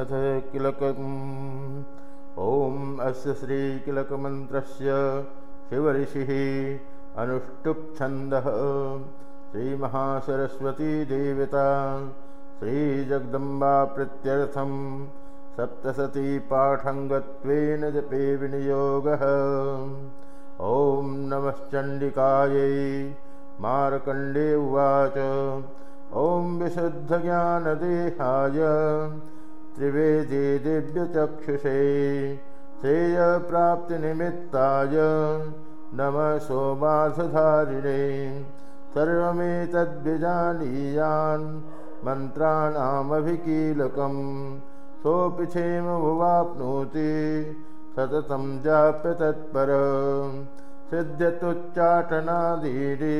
अथ किलकम्। ॐ अस्य श्रीकिलकमन्त्रस्य शिवऋषिः अनुष्टुप्छन्दः। श्रीमहासरस्वतीदेवता श्रीजगदम्बाप्रीत्यर्थं सप्तशतीपाठङ्गत्वेन जपे विनियोगः। ॐ नमश्चण्डिकायै मार्कण्डे उवाच। ॐ विशुद्धज्ञानदेहाय त्रिवेदे दिव्यचक्षुषे श्रेयप्राप्तिनिमित्ताय नमः सोमासधारिणे। सर्वमेतद्विजानीयान् मन्त्राणामभिकीलकं सोऽपि क्षेममुवाप्नोति सततं जाप्य तत्पर। सिद्ध्यतुच्चाटनादीनि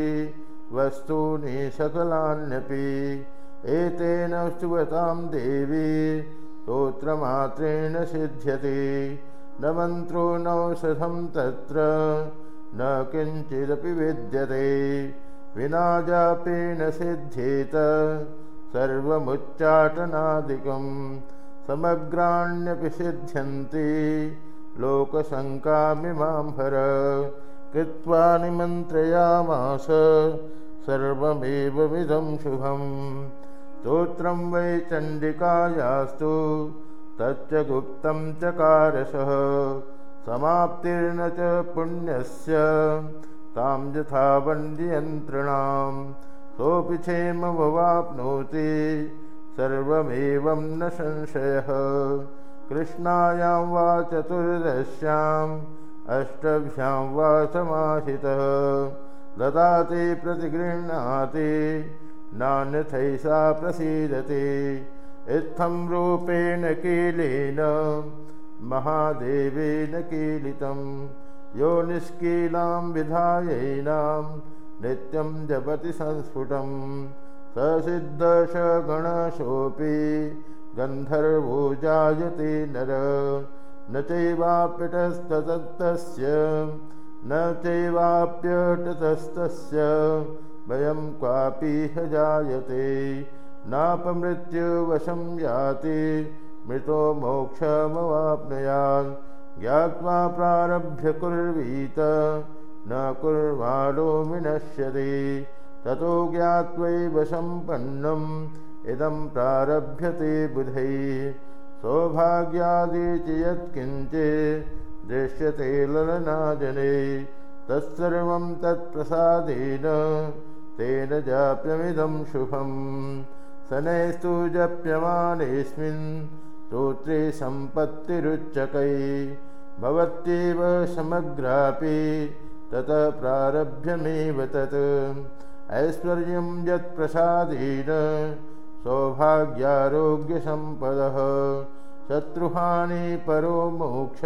वस्तूनि सकलान्यपि एतेन स्तुवतां देवी स्तोत्रमात्रेण सिद्ध्यति। न मन्त्रो नौषधं तत्र न किञ्चिदपि विद्यते। विना जापेन सिद्ध्येत सर्वमुच्चाटनादिकं समग्राण्यपि सिद्ध्यन्ति। लोकशङ्कामिमां हर कृत्वा निमन्त्रयामास सर्वमेवमिदं शुभम् स्तोत्रं वै चण्डिकायास्तु तच्च गुप्तं चकारशः समाप्तिर्न च पुण्यस्य तां यथा वन्द्ययन्त्रिणां सोऽपि क्षेममवाप्नोति सर्वमेवं न संशयः। कृष्णायां वा चतुर्दश्याम् अष्टभ्यां वा समाहितः ददाति प्रतिगृह्णाति नान्यथैषा प्रसीदति। इत्थं रूपेण कीलेन महादेवेन कीलितं। यो निष्कीलां विधायैनां नित्यं जपति संस्फुटं। ससिद्धशगणशोऽपि गन्धर्वो जायते नर। न चैवाप्यटस्ततस्तस्य न चैवाप्यटतस्तस्य वयं क्वापीह जायते नापमृत्युवशं याति। मृतो मोक्षमवाप्नुयात् ज्ञात्वा प्रारभ्य कुर्वीत। न कुर्वाणो विनश्यति। ततो ज्ञात्वैव सम्पन्नम्। इदं प्रारभ्यते बुधैः। सौभाग्यादि च यत्किञ्चित् दृश्यते ललनाजने। तत्सर्वं तत्प्रसादेन तेन जाप्यमिदं शुभं शनैस्तु जप्यमानेऽस्मिन् स्तोत्रे सम्पत्तिरुच्चकै। भवत्येव समग्रापि ततः प्रारभ्यमेव तत्। ऐश्वर्यं यत्प्रसादेन सौभाग्यारोग्यसम्पदः। शत्रुहानि परो मोक्ष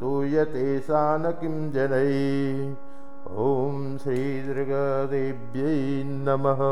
तूयते सा न किं जनै ॐ श्रीदृगदेव्यै नमः